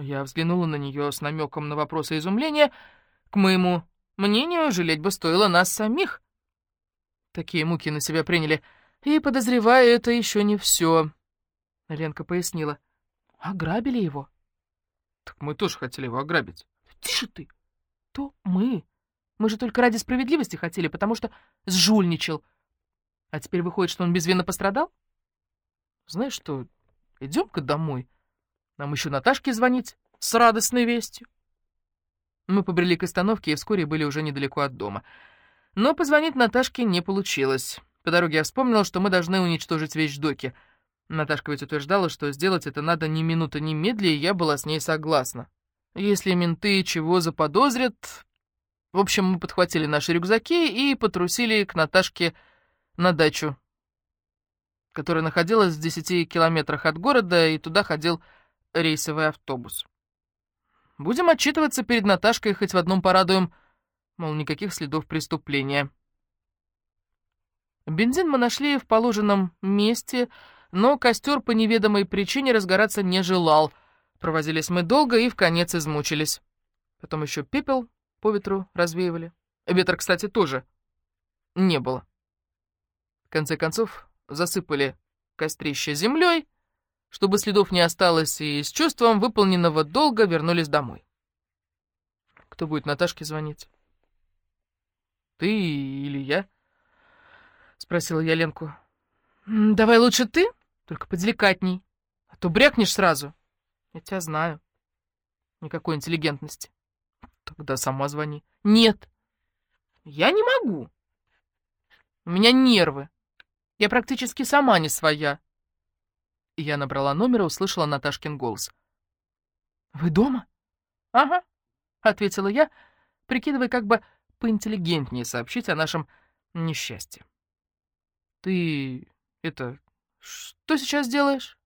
Я взглянула на нее с намеком на вопросы изумления. К моему мнению, жалеть бы стоило нас самих. Такие муки на себя приняли. И, подозреваю, это еще не все. Ленка пояснила. Ограбили его. Так мы тоже хотели его ограбить. Тише ты. То мы. Мы же только ради справедливости хотели, потому что сжульничал. А теперь выходит, что он безвинно пострадал? Знаешь что, идем-ка домой. Нам еще Наташке звонить с радостной вестью. Мы побрели к остановке и вскоре были уже недалеко от дома. Но позвонить Наташке не получилось. По дороге я вспомнила, что мы должны уничтожить вещдоки. Наташка ведь утверждала, что сделать это надо ни минуты ни медли, и я была с ней согласна. Если менты чего заподозрят... В общем, мы подхватили наши рюкзаки и потрусили к Наташке на дачу, которая находилась в десяти километрах от города, и туда ходил рейсовый автобус. Будем отчитываться перед Наташкой, хоть в одном порадуем, мол, никаких следов преступления. Бензин мы нашли в положенном месте, но костер по неведомой причине разгораться не желал. Провозились мы долго и в конец измучились. Потом еще пепел по ветру развеивали. Ветра, кстати, тоже не было. В конце концов, засыпали кострище землей, чтобы следов не осталось, и с чувством выполненного долга вернулись домой. Кто будет Наташке звонить? Ты или я? Спросила я Ленку. Давай лучше ты, только поделикатней, а то брякнешь сразу. Я тебя знаю. Никакой интеллигентности. Тогда сама звони. Нет, я не могу. У меня нервы. Я практически сама не своя. Я набрала номер и услышала Наташкин голос. «Вы дома?» «Ага», — ответила я, прикидывая, как бы поинтеллигентнее сообщить о нашем несчастье. «Ты... это... что сейчас делаешь?»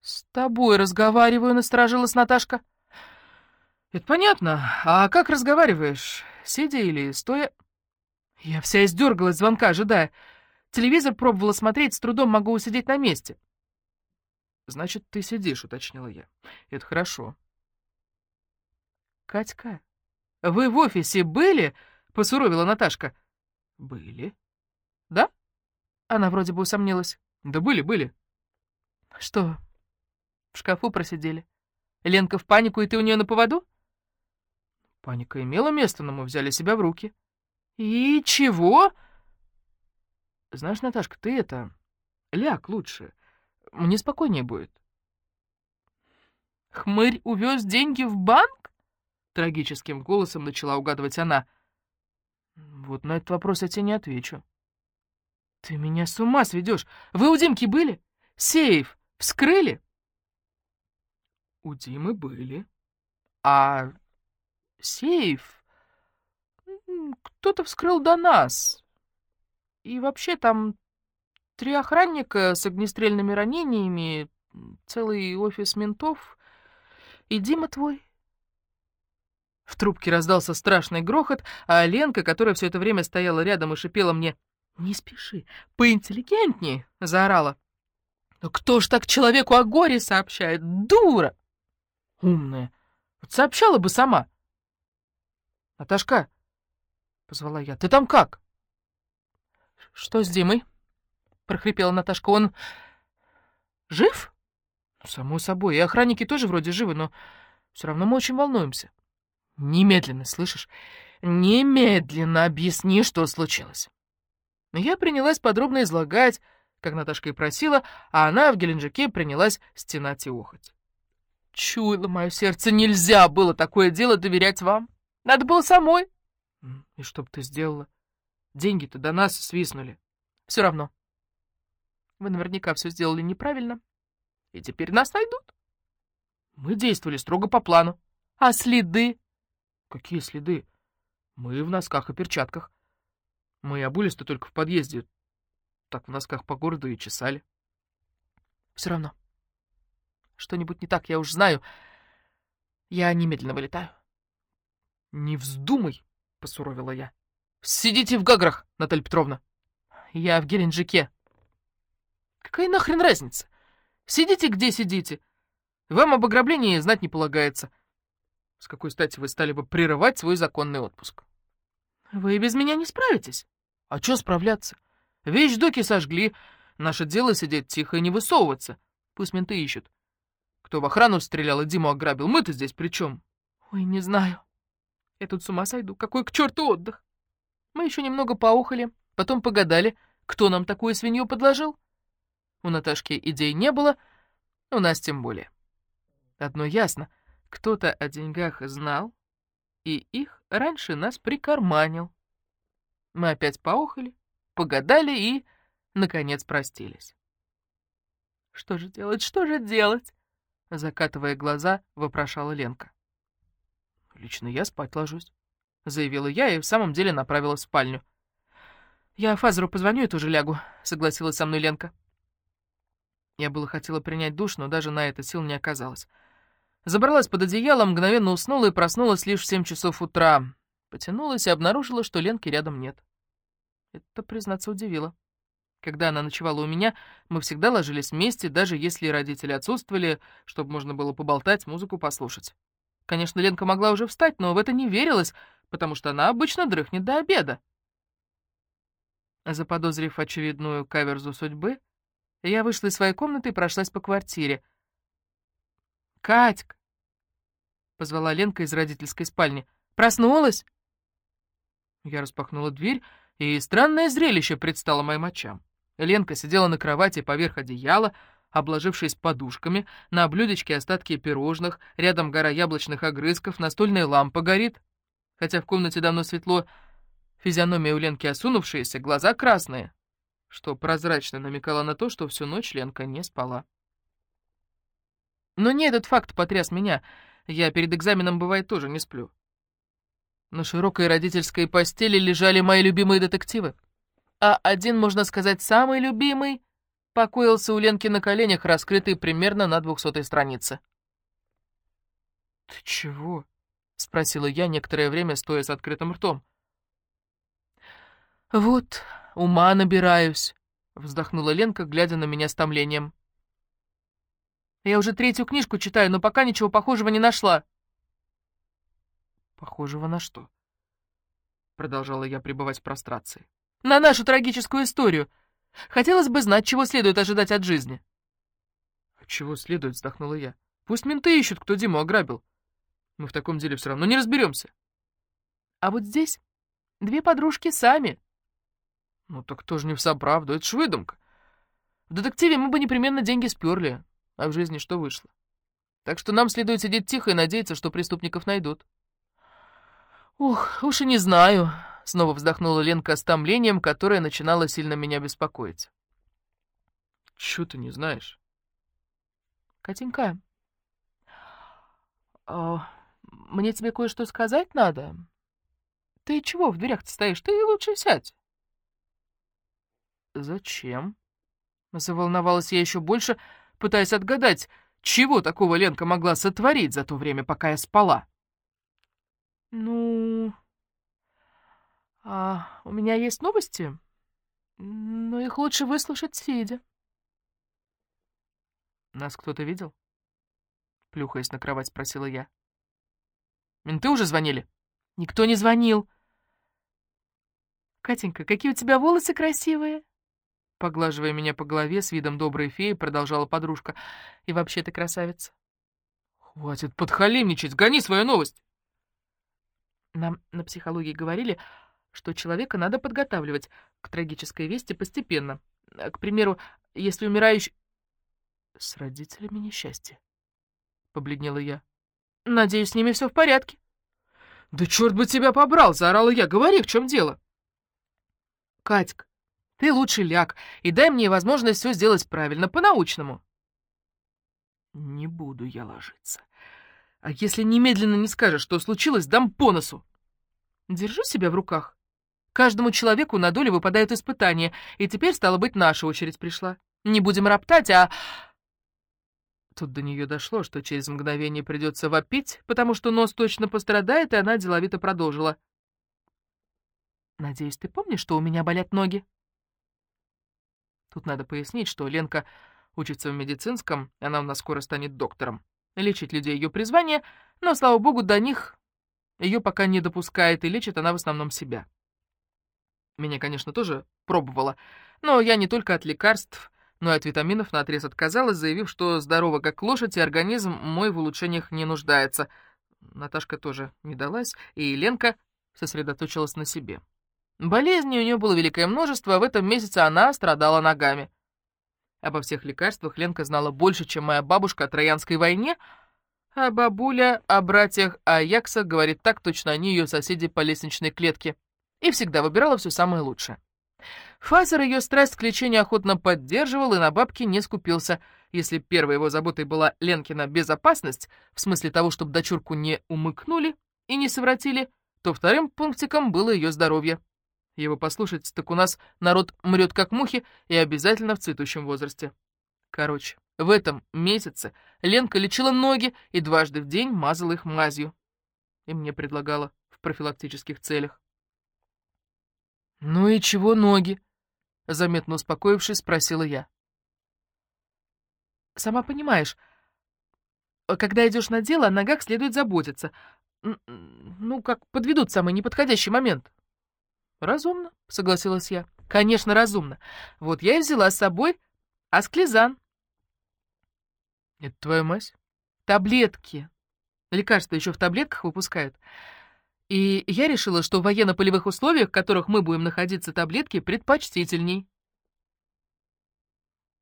«С тобой разговариваю», — насторожилась Наташка. «Это понятно. А как разговариваешь? Сидя или стоя?» Я вся издергалась звонка, ожидая. Телевизор пробовала смотреть, с трудом могу усидеть на месте. «Значит, ты сидишь», — уточнила я. «Это хорошо». «Катька, вы в офисе были?» — посуровила Наташка. «Были». «Да?» Она вроде бы усомнилась. «Да были, были». «Что, в шкафу просидели? Ленка в панику, и ты у нее на поводу?» Паника имела место, но мы взяли себя в руки. «И чего?» «Знаешь, Наташка, ты это... Ляг лучше. Мне спокойнее будет». «Хмырь увез деньги в банк?» Трагическим голосом начала угадывать она. «Вот на этот вопрос я тебе не отвечу». «Ты меня с ума сведешь! Вы у Димки были? Сейф вскрыли?» «У Димы были. А сейф кто-то вскрыл до нас. И вообще там Три охранника с огнестрельными ранениями, целый офис ментов и Дима твой. В трубке раздался страшный грохот, а Ленка, которая все это время стояла рядом и шипела мне «Не спеши, поинтеллигентнее!» — заорала. «Но кто ж так человеку о горе сообщает? Дура!» «Умная! Вот сообщала бы сама!» «Наташка!» — позвала я. «Ты там как?» «Что с Димой?» — прохрипела Наташка. «Он жив?» «Само собой. И охранники тоже вроде живы, но все равно мы очень волнуемся». «Немедленно, слышишь? Немедленно объясни, что случилось». Я принялась подробно излагать, как Наташка и просила, а она в Геленджике принялась стенать и охоть. Чуяло мое сердце, нельзя было такое дело доверять вам. Надо было самой. И что бы ты сделала? Деньги-то до нас свистнули. Все равно. Вы наверняка все сделали неправильно, и теперь нас найдут. Мы действовали строго по плану. А следы? Какие следы? Мы в носках и перчатках. Мы обулись-то только в подъезде. Так в носках по городу и чесали. Все равно. Что-нибудь не так, я уж знаю. Я немедленно вылетаю. Не вздумай, посуровила я. Сидите в Гаграх, Наталья Петровна. Я в Геленджике. Какая нахрен разница? Сидите где сидите. Вам об ограблении знать не полагается. С какой стати вы стали бы прерывать свой законный отпуск? Вы без меня не справитесь. А что справляться? Вещдоки сожгли. Наше дело сидеть тихо и не высовываться. Пусть менты ищут. Кто в охрану стрелял и Диму ограбил, мы-то здесь при чем? Ой, не знаю. Я тут с ума сойду. Какой к черту отдых? Мы еще немного поухали, потом погадали, кто нам такую свинью подложил. У Наташки идей не было, у нас тем более. Одно ясно, кто-то о деньгах знал, и их раньше нас прикарманил. Мы опять поухали, погадали и, наконец, простились. «Что же делать, что же делать?» Закатывая глаза, вопрошала Ленка. «Лично я спать ложусь», — заявила я и в самом деле направилась в спальню. «Я Фазеру позвоню и тоже лягу», — согласилась со мной Ленка. Я было хотела принять душ, но даже на это сил не оказалось. Забралась под одеяло, мгновенно уснула и проснулась лишь в семь часов утра. Потянулась и обнаружила, что Ленки рядом нет. Это, признаться, удивило. Когда она ночевала у меня, мы всегда ложились вместе, даже если родители отсутствовали, чтобы можно было поболтать, музыку послушать. Конечно, Ленка могла уже встать, но в это не верилось, потому что она обычно дрыхнет до обеда. Заподозрив очевидную каверзу судьбы, я вышла из своей комнаты и прошлась по квартире. «Катька!» — позвала Ленка из родительской спальни. «Проснулась?» Я распахнула дверь, и странное зрелище предстало моим очам. Ленка сидела на кровати поверх одеяла, обложившись подушками, на блюдечке остатки пирожных, рядом гора яблочных огрызков, настольная лампа горит. Хотя в комнате давно светло, физиономия у Ленки осунувшаяся, глаза красные, что прозрачно намекало на то, что всю ночь Ленка не спала. Но не этот факт потряс меня. Я перед экзаменом, бывает, тоже не сплю. На широкой родительской постели лежали мои любимые детективы а один, можно сказать, самый любимый, покоился у Ленки на коленях, раскрытый примерно на двухсотой странице. «Ты чего?» — спросила я некоторое время, стоя с открытым ртом. «Вот, ума набираюсь», — вздохнула Ленка, глядя на меня с томлением. «Я уже третью книжку читаю, но пока ничего похожего не нашла». «Похожего на что?» — продолжала я пребывать в прострации на нашу трагическую историю. Хотелось бы знать, чего следует ожидать от жизни». «А чего следует?» — вздохнула я. «Пусть менты ищут, кто Диму ограбил. Мы в таком деле все равно не разберемся». «А вот здесь две подружки сами». «Ну так тоже не вся правда, это ж выдумка. В детективе мы бы непременно деньги сперли, а в жизни что вышло? Так что нам следует сидеть тихо и надеяться, что преступников найдут». «Ух, уж и не знаю», Снова вздохнула Ленка с томлением, которое начинало сильно меня беспокоить. Чего ты не знаешь? Катенька, а, мне тебе кое-что сказать надо. Ты чего в дверях-то стоишь? Ты лучше сядь. Зачем? Заволновалась я еще больше, пытаясь отгадать, чего такого Ленка могла сотворить за то время, пока я спала. Ну, а у меня есть новости, но их лучше выслушать сидя. Нас кто-то видел? Плюхаясь на кровать, спросила я. Менты уже звонили? Никто не звонил. Катенька, какие у тебя волосы красивые. Поглаживая меня по голове с видом доброй феи, продолжала подружка. И вообще ты красавица. Хватит подхалимничать, гони свою новость. Нам на психологии говорили, что человека надо подготавливать к трагической вести постепенно. Э, к примеру, если умирающий... С родителями несчастье, — побледнела я. Надеюсь, с ними все в порядке. Да черт бы тебя побрал, заорала я. Говори, в чем дело? Катька, ты лучше ляг и дай мне возможность все сделать правильно, по-научному. Не буду я ложиться. А если немедленно не скажешь, что случилось, дам по носу. Держу себя в руках. Каждому человеку на долю выпадают испытания, и теперь, стало быть, наша очередь пришла. Не будем роптать, а...» Тут до нее дошло, что через мгновение придется вопить, потому что нос точно пострадает, и она деловито продолжила. «Надеюсь, ты помнишь, что у меня болят ноги?» Тут надо пояснить, что Ленка учится в медицинском, она у нас скоро станет доктором. Лечить людей ее призвание, но, слава богу, до них ее пока не допускает, и лечит она в основном себя. Меня, конечно, тоже пробовала, но я не только от лекарств, но и от витаминов наотрез отказалась, заявив, что здорова как лошадь, и организм мой в улучшениях не нуждается. Наташка тоже не далась, и Ленка сосредоточилась на себе. Болезней у нее было великое множество, а в этом месяце она страдала ногами. Обо всех лекарствах Ленка знала больше, чем моя бабушка о Троянской войне, а бабуля о братьях Аякса говорит так, точно они ее соседи по лестничной клетке, и всегда выбирала все самое лучшее. Father ее страсть к лечению охотно поддерживал и на бабки не скупился. Если первой его заботой была Ленкина безопасность, в смысле того, чтобы дочурку не умыкнули и не совратили, то вторым пунктиком было ее здоровье. Его послушать, так у нас народ мрет как мухи и обязательно в цветущем возрасте. Короче, в этом месяце Ленка лечила ноги и дважды в день мазала их мазью. И мне предлагала в профилактических целях. «Ну и чего ноги?» — заметно успокоившись, спросила я. «Сама понимаешь, когда идешь на дело, о ногах следует заботиться. Ну, как подведут самый неподходящий момент». «Разумно», — согласилась я. «Конечно, разумно. Вот я и взяла с собой асклизан». «Это твоя мазь?» «Таблетки. Лекарства еще в таблетках выпускают. И я решила, что в военно-полевых условиях, в которых мы будем находиться, таблетки предпочтительней.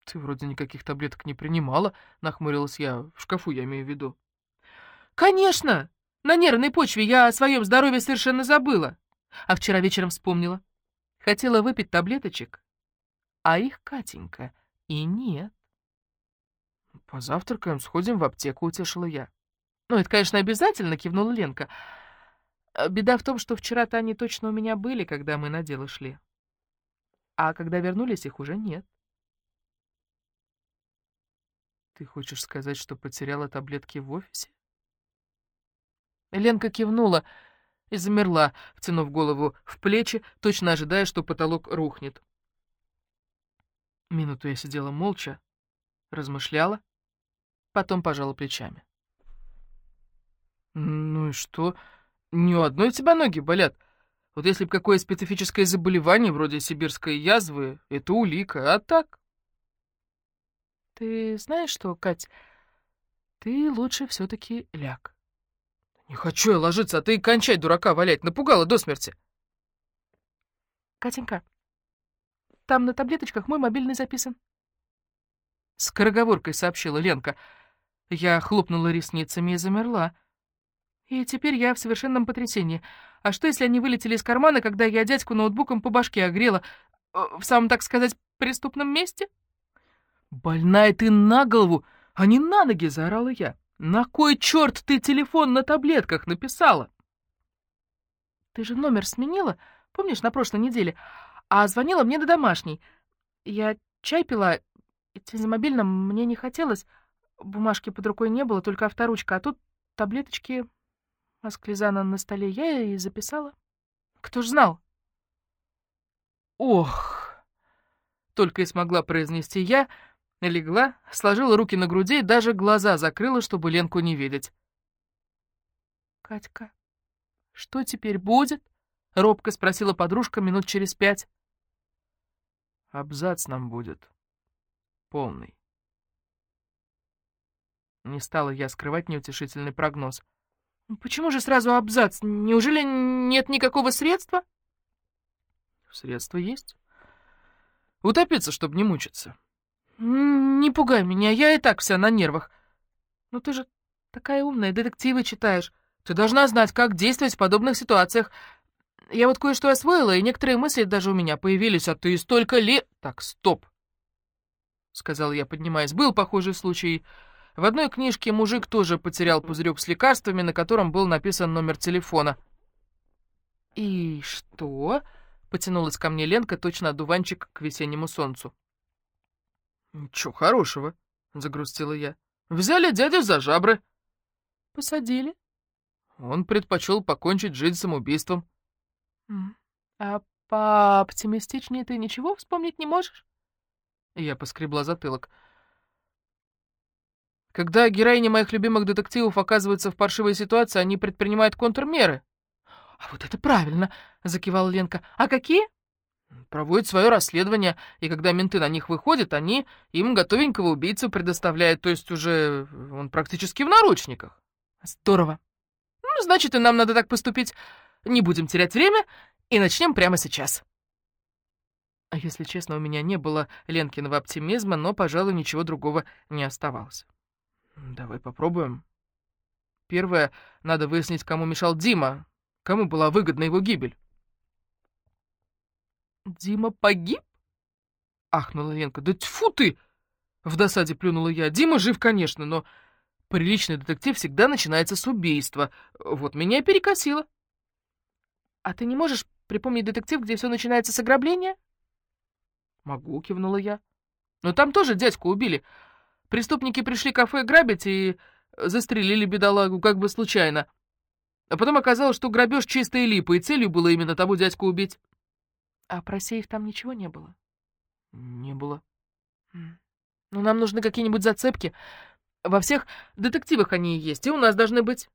«Ты вроде никаких таблеток не принимала», — нахмурилась я. «В шкафу я имею в виду». «Конечно! На нервной почве я о своем здоровье совершенно забыла. А вчера вечером вспомнила. Хотела выпить таблеточек, а их Катенька и нет». «Позавтракаем, сходим в аптеку», — утешила я. «Ну, это, конечно, обязательно», — кивнула Ленка. «Ленка». Э, беда в том, что вчера-то они точно у меня были, когда мы на дело шли. А когда вернулись, их уже нет. Ты хочешь сказать, что потеряла таблетки в офисе? Ленка кивнула и замерла, втянув голову в плечи, точно ожидая, что потолок рухнет. Минуту я сидела молча, размышляла, потом пожала плечами. «Ну и что?» Ни у одной тебя ноги болят. Вот если бы какое специфическое заболевание, вроде сибирской язвы, это улика, а так... Ты знаешь что, Кать, ты лучше все таки ляг. Не хочу я ложиться, а ты кончай дурака валять, напугала до смерти. Катенька, там на таблеточках мой мобильный записан. Скороговоркой сообщила Ленка. Я хлопнула ресницами и замерла. И теперь я в совершенном потрясении. А что, если они вылетели из кармана, когда я дядьку ноутбуком по башке огрела? Э, в самом, так сказать, преступном месте? «Больная ты на голову, а не на ноги!» — заорала я. «На кой черт ты телефон на таблетках написала?» «Ты же номер сменила, помнишь, на прошлой неделе? А звонила мне на домашний. Я чай пила, идти за мобильным мне не хотелось. Бумажки под рукой не было, только авторучка, а тут таблеточки Асклизана на столе я и записала. Кто ж знал? Ох! Только и смогла произнести я, легла, сложила руки на груди и даже глаза закрыла, чтобы Ленку не видеть. «Катька, что теперь будет?» — робко спросила подружка минут через пять. «Абзац нам будет. Полный». Не стала я скрывать неутешительный прогноз. Почему же сразу абзац? Неужели нет никакого средства? Средства есть. Утопиться, чтобы не мучиться. Не пугай меня, я и так вся на нервах. Ну ты же такая умная, детективы читаешь. Ты должна знать, как действовать в подобных ситуациях. Я вот кое-что освоила, и некоторые мысли даже у меня появились, а ты столько лет... Так, стоп, — сказал я, поднимаясь. Был похожий случай... В одной книжке мужик тоже потерял пузырек с лекарствами, на котором был написан номер телефона. «И что?» — потянулась ко мне Ленка, точно одуванчик к весеннему солнцу. «Ничего хорошего», — загрустила я. «Взяли дядю за жабры». «Посадили?» Он предпочел покончить жизнь самоубийством. «А пооптимистичнее ты ничего вспомнить не можешь?» Я поскребла затылок. Когда героини моих любимых детективов оказываются в паршивой ситуации, они предпринимают контрмеры. «А вот это правильно!» — закивала Ленка. «А какие?» Проводят свое расследование, и когда менты на них выходят, они им готовенького убийцу предоставляют, то есть уже он практически в наручниках. Здорово. Ну, значит, и нам надо так поступить. Не будем терять время и начнем прямо сейчас. А если честно, у меня не было Ленкиного оптимизма, но, пожалуй, ничего другого не оставалось. Давай попробуем. Первое, надо выяснить, кому мешал Дима, кому была выгодна его гибель. «Дима погиб?» — ахнула Ленка. «Да тьфу ты!» — в досаде плюнула я. «Дима жив, конечно, но приличный детектив всегда начинается с убийства. Вот меня и перекосило». «А ты не можешь припомнить детектив, где все начинается с ограбления?» «Могу», — кивнула я. «Но там тоже дядьку убили. Преступники пришли кафе грабить и застрелили бедолагу как бы случайно. А потом оказалось, что грабеж чистая липа, и целью было именно того дядьку убить». А про сейф там ничего не было? Не было. Ну, нам нужны какие-нибудь зацепки. Во всех детективах они есть, и у нас должны быть.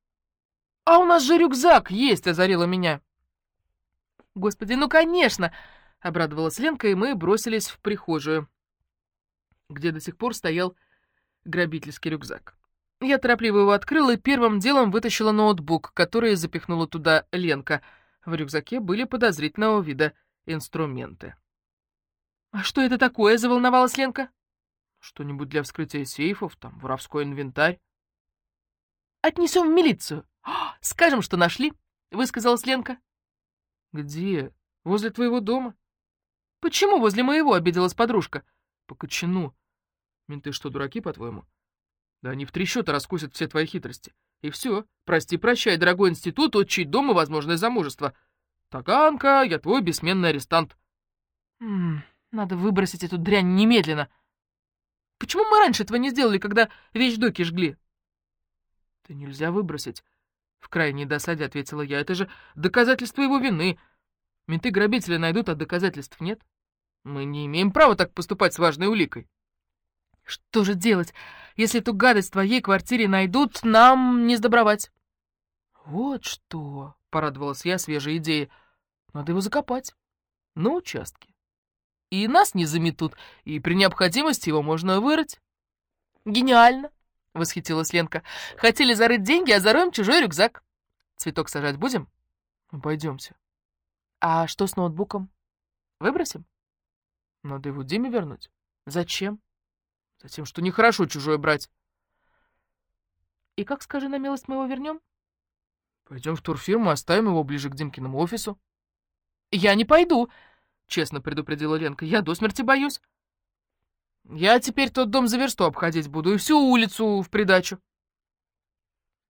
А у нас же рюкзак есть, озарила меня. Господи, ну, конечно! Обрадовалась Ленка, и мы бросились в прихожую, где до сих пор стоял грабительский рюкзак. Я торопливо его открыла и первым делом вытащила ноутбук, который запихнула туда Ленка. В рюкзаке были подозрительного вида инструменты. «А что это такое?» — заволновалась Ленка. «Что-нибудь для вскрытия сейфов, там, воровской инвентарь». «Отнесем в милицию. Скажем, что нашли», — высказалась Ленка. «Где? Возле твоего дома?» «Почему возле моего?» — обиделась подружка. «По кочану. Менты что, дураки, по-твоему?» «Да они в три счета раскусят все твои хитрости. И все. Прости-прощай, дорогой институт, отчий дом и возможное замужество». «Таганка, я твой бессменный арестант». М -м, «Надо выбросить эту дрянь немедленно. Почему мы раньше этого не сделали, когда вещдоки жгли?» «Да нельзя выбросить», — в крайней досаде ответила я. «Это же доказательство его вины. Менты грабителя найдут, а доказательств нет. Мы не имеем права так поступать с важной уликой». «Что же делать, если эту гадость в твоей квартире найдут, нам не сдобровать?» «Вот что!» — порадовалась я свежей идее. «Надо его закопать. На участке. И нас не заметут, и при необходимости его можно вырыть». «Гениально!» — восхитилась Ленка. «Хотели зарыть деньги, а зароем чужой рюкзак. Цветок сажать будем?» «Пойдемте». «А что с ноутбуком? Выбросим?» «Надо его Диме вернуть». «Зачем?» «Затем, что нехорошо чужое брать». «И как, скажи на милость, мы его вернем?» Пойдем в турфирму, оставим его ближе к Димкиному офису. Я не пойду, честно предупредила Ленка. Я до смерти боюсь. Я теперь тот дом за версту обходить буду и всю улицу в придачу.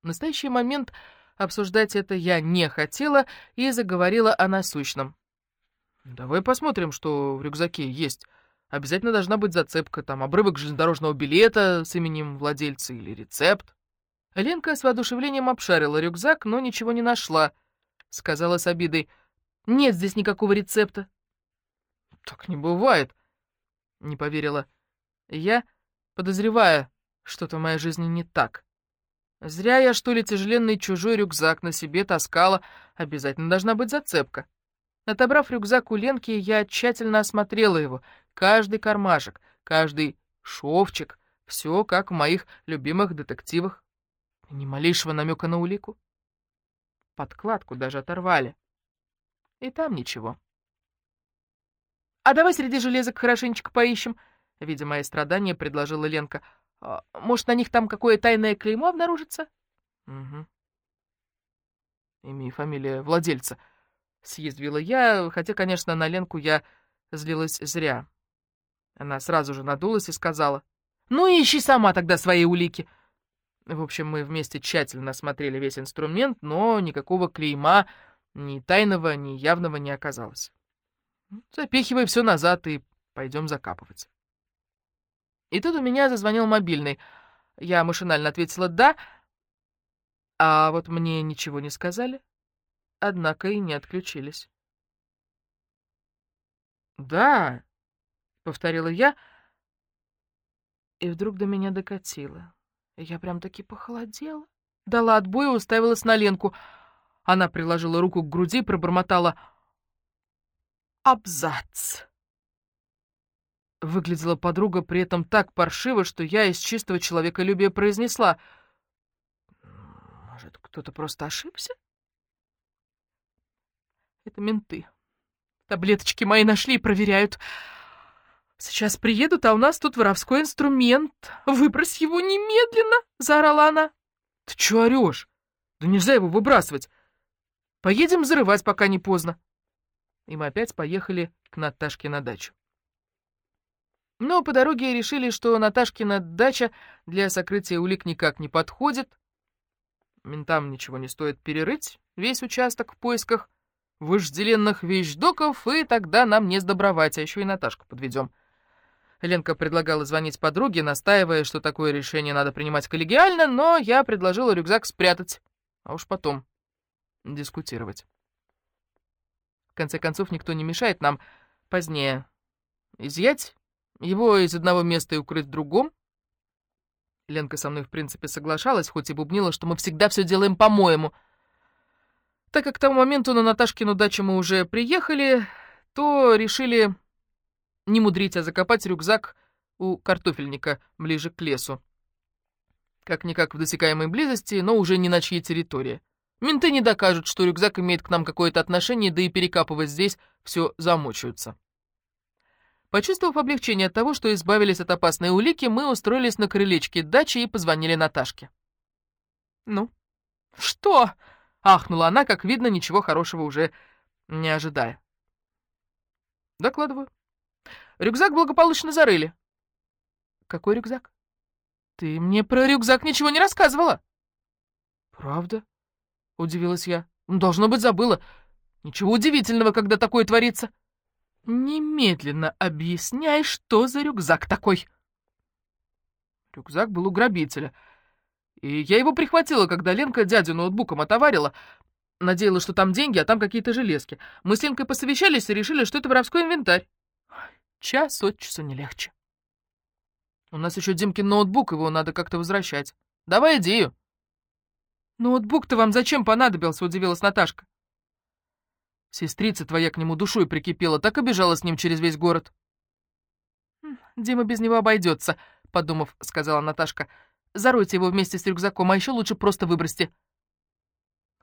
В настоящий момент обсуждать это я не хотела и заговорила о насущном. Давай посмотрим, что в рюкзаке есть. Обязательно должна быть зацепка, там, обрывок железнодорожного билета с именем владельца или рецепт. Ленка с воодушевлением обшарила рюкзак, но ничего не нашла. Сказала с обидой, «Нет здесь никакого рецепта». «Так не бывает», — не поверила. «Я подозреваю, что-то в моей жизни не так. Зря я, что ли, тяжеленный чужой рюкзак на себе таскала. Обязательно должна быть зацепка». Отобрав рюкзак у Ленки, я тщательно осмотрела его. Каждый кармашек, каждый шовчик, все как в моих любимых детективах. Ни малейшего намека на улику. Подкладку даже оторвали. И там ничего. «А давай среди железок хорошенечко поищем», — видя мои страдания, предложила Ленка. «А, «Может, на них там какое тайное клеймо обнаружится?» «Угу». Имя и фамилия владельца. Съязвила я, хотя, конечно, на Ленку я злилась зря. Она сразу же надулась и сказала. «Ну, ищи сама тогда свои улики. В общем, мы вместе тщательно осмотрели весь инструмент, но никакого клейма, ни тайного, ни явного не оказалось. Запихивай все назад и пойдем закапывать. И тут у меня зазвонил мобильный. Я машинально ответила «да», а вот мне ничего не сказали, однако и не отключились. «Да», — повторила я, и вдруг до меня докатило. Я прям-таки похолодела. Дала отбой и уставилась на Ленку. Она приложила руку к груди и пробормотала «Абзац». Выглядела подруга при этом так паршиво, что я из чистого человеколюбия произнесла. «Может, кто-то просто ошибся?» «Это менты. Таблеточки мои нашли и проверяют. Сейчас приедут, а у нас тут воровской инструмент. Выбрось его немедленно!» — заорала она. «Ты чё орёшь? Да нельзя его выбрасывать. Поедем взрывать, пока не поздно». И мы опять поехали к Наташке на дачу. Но по дороге решили, что Наташкина дача для сокрытия улик никак не подходит. Ментам ничего не стоит перерыть весь участок в поисках вожделенных вещдоков, и тогда нам не сдобровать, а еще и Наташку подведем. Ленка предлагала звонить подруге, настаивая, что такое решение надо принимать коллегиально, но я предложила рюкзак спрятать, а уж потом дискутировать. В конце концов, никто не мешает нам позднее изъять его из одного места и укрыть в другом. Ленка со мной, в принципе, соглашалась, хоть и бубнила, что мы всегда все делаем по-моему. Так как к тому моменту на Наташкину дачу мы уже приехали, то решили не мудрить, а закопать рюкзак у картофельника ближе к лесу. Как-никак в досекаемой близости, но уже не на чьей территории. Менты не докажут, что рюкзак имеет к нам какое-то отношение, да и перекапывать здесь все замучаются. Почувствовав облегчение от того, что избавились от опасной улики, мы устроились на крылечке дачи и позвонили Наташке. «Ну?» «Что?» — ахнула она, как видно, ничего хорошего уже не ожидая. «Докладываю. Рюкзак благополучно зарыли». «Какой рюкзак?» «Ты мне про рюкзак ничего не рассказывала». «Правда?» — удивилась я. «Должно быть, забыла. Ничего удивительного, когда такое творится». «Немедленно объясняй, что за рюкзак такой!» Рюкзак был у грабителя. И я его прихватила, когда Ленка дядю ноутбуком отоварила. Надеялась, что там деньги, а там какие-то железки. Мы с Ленкой посовещались и решили, что это воровской инвентарь. Час от часу не легче. У нас еще Димкин ноутбук, его надо как-то возвращать. Давай идею. Ноутбук-то вам зачем понадобился, удивилась Наташка. Сестрица твоя к нему душой прикипела, так обижала с ним через весь город. «Дима без него обойдется», — подумав, сказала Наташка. «Заройте его вместе с рюкзаком, а еще лучше просто выбросьте».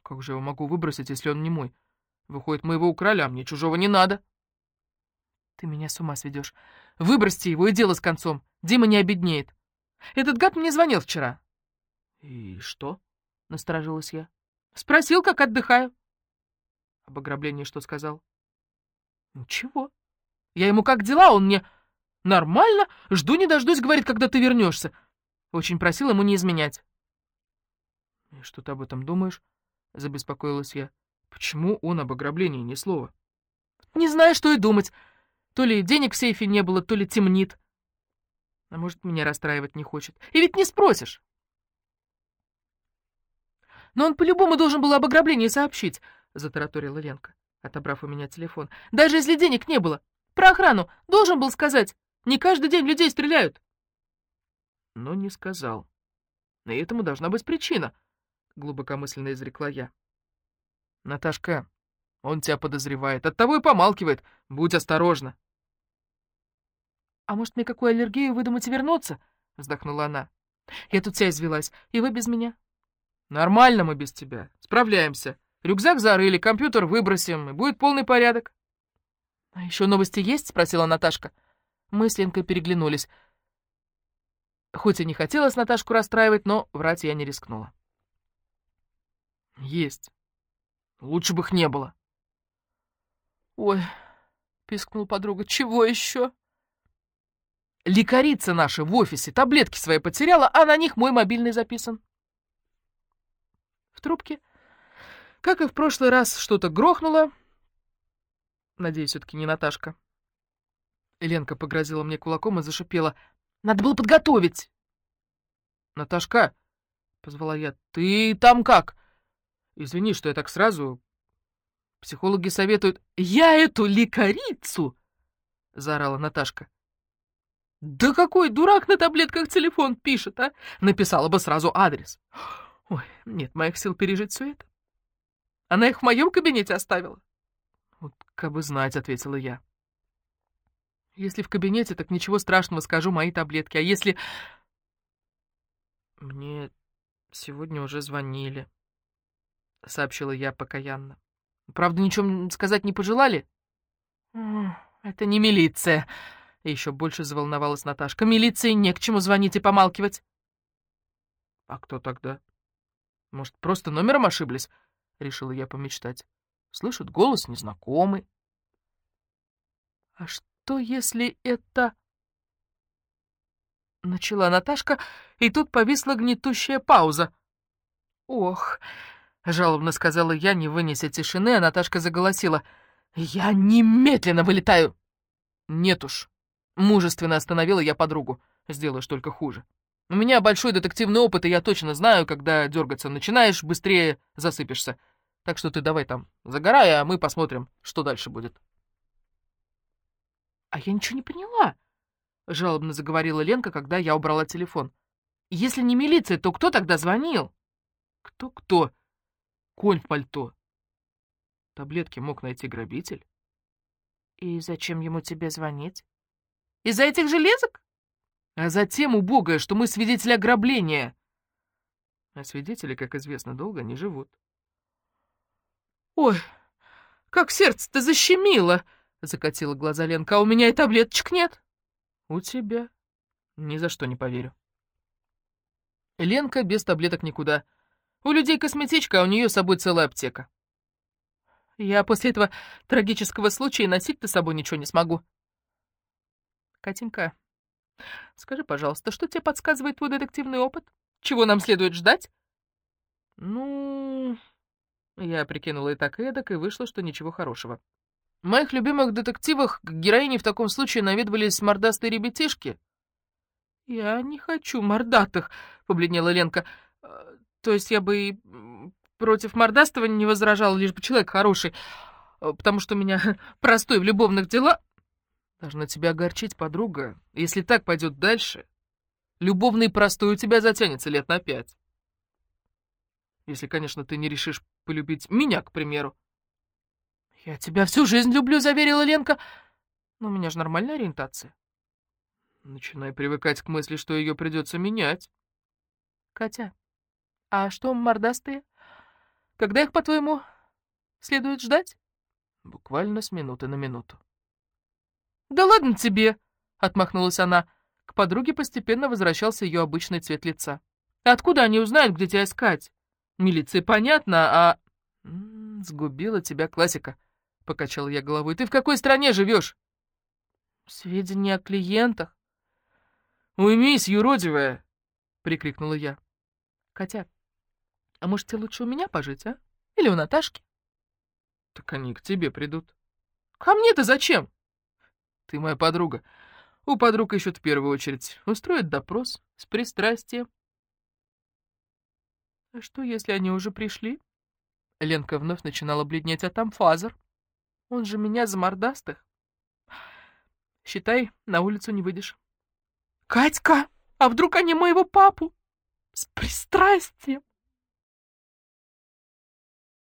«Как же я его могу выбросить, если он не мой? Выходит, мы его украли, а мне чужого не надо». «Ты меня с ума сведешь. Выбросьте его, и дело с концом. Дима не обеднеет. Этот гад мне звонил вчера». «И что?» — насторожилась я. «Спросил, как отдыхаю». Об ограблении что сказал? Ничего. Я ему как дела, он мне... Нормально, жду не дождусь, говорит, когда ты вернешься. Очень просил ему не изменять. И что ты об этом думаешь? Забеспокоилась я. Почему он об ограблении ни слова? Не знаю, что и думать. То ли денег в сейфе не было, то ли темнит. А может, меня расстраивать не хочет. И ведь не спросишь. Но он по-любому должен был об ограблении сообщить. — затараторила Ленка, отобрав у меня телефон. «Даже если денег не было. Про охрану должен был сказать. Не каждый день людей стреляют». Но не сказал. И этому должна быть причина, — глубокомысленно изрекла я. «Наташка, он тебя подозревает, оттого и помалкивает. Будь осторожна». «А может, мне какую аллергию выдумать и вернуться?» — вздохнула она. «Я тут вся извелась, и вы без меня». «Нормально мы без тебя. Справляемся. Рюкзак зарыли, компьютер выбросим, и будет полный порядок. — А еще новости есть? — спросила Наташка. Мы с Ленкой переглянулись. Хоть и не хотелось Наташку расстраивать, но врать я не рискнула. — Есть. Лучше бы их не было. — Ой, — пискнула подруга, — чего еще? Лекарица наша в офисе таблетки свои потеряла, а на них мой мобильный записан. В трубке как и в прошлый раз, что-то грохнуло. Надеюсь, все-таки не Наташка. Ленка погрозила мне кулаком и зашипела. «Надо было подготовить!» «Наташка!» — позвала я. «Ты там как?» «Извини, что я так сразу...» Психологи советуют... «Я эту лекарицу!» — заорала Наташка. Да какой дурак на таблетках телефон пишет, а? Написала бы сразу адрес. Ой, нет моих сил пережить все это. Она их в моем кабинете оставила. Вот как бы знать, ответила я. Если в кабинете, так ничего страшного, скажу мои таблетки. А если... Мне сегодня уже звонили, сообщила я покаянно. Правда, ничего сказать не пожелали? Это не милиция. Еще больше заволновалась Наташка. Милиции не к чему звонить и помалкивать. А кто тогда? Может, просто номером ошиблись? Решила я помечтать. Слышат голос незнакомый. А что, если это... Начала Наташка, и тут повисла гнетущая пауза. «Ох!» — жалобно сказала я, не вынеся тишины, а Наташка заголосила. «Я немедленно вылетаю!» «Нет уж!» — мужественно остановила я подругу. «Сделаешь только хуже. У меня большой детективный опыт, и я точно знаю, когда дергаться начинаешь, быстрее засыпешься. Так что ты давай там загорай, а мы посмотрим, что дальше будет». «А я ничего не поняла», — жалобно заговорила Ленка, когда я убрала телефон. «Если не милиция, то кто тогда звонил?» «Кто-кто? Конь в пальто». Таблетки мог найти грабитель. «И зачем ему тебе звонить? Из-за этих железок?» «А затем, убогая, что мы свидетели ограбления». А свидетели, как известно, долго не живут. «Ой, как сердце-то защемило!» — закатила глаза Ленка. «А у меня и таблеточек нет». «У тебя?» «Ни за что не поверю». Ленка без таблеток никуда. У людей косметичка, а у нее с собой целая аптека. Я после этого трагического случая носить-то с собой ничего не смогу. Катенька, скажи, пожалуйста, что тебе подсказывает твой детективный опыт? Чего нам следует ждать? Ну, я прикинула и так, и эдак, и вышло, что ничего хорошего. В моих любимых детективах к героине в таком случае наведывались мордастые ребятишки. «Я не хочу мордатых», — побледнела Ленка. «Э, «То есть я бы и против мордастого не возражала, лишь бы человек хороший, э, потому что у меня простой в любовных делах...» «Должна тебя огорчить, подруга. Если так пойдет дальше, любовный простой у тебя затянется лет на пять». Если, конечно, ты не решишь полюбить меня, к примеру. «Я тебя всю жизнь люблю», — заверила Ленка. «Но у меня же нормальная ориентация». Начинай привыкать к мысли, что ее придется менять. «Катя, а что мордастые? Когда их, по-твоему, следует ждать?» Буквально с минуты на минуту. «Да ладно тебе!» — отмахнулась она. К подруге постепенно возвращался ее обычный цвет лица. «Откуда они узнают, где тебя искать? Милиции понятно, а...» М -м, «Сгубила тебя классика», — покачал я головой. «Ты в какой стране живешь?» «Сведения о клиентах». «Уймись, юродивая!» — прикрикнула я. «Катя, а может, тебе лучше у меня пожить, а? Или у Наташки?» «Так они к тебе придут». «Ко мне-то зачем?» «Ты моя подруга. У подруг ищут в первую очередь. Устроят допрос с пристрастием. А что, если они уже пришли? Ленка вновь начинала бледнеть, а там Father. Он же меня за мордастых. Считай, на улицу не выйдешь. Катька, а вдруг они моего папу? С пристрастием.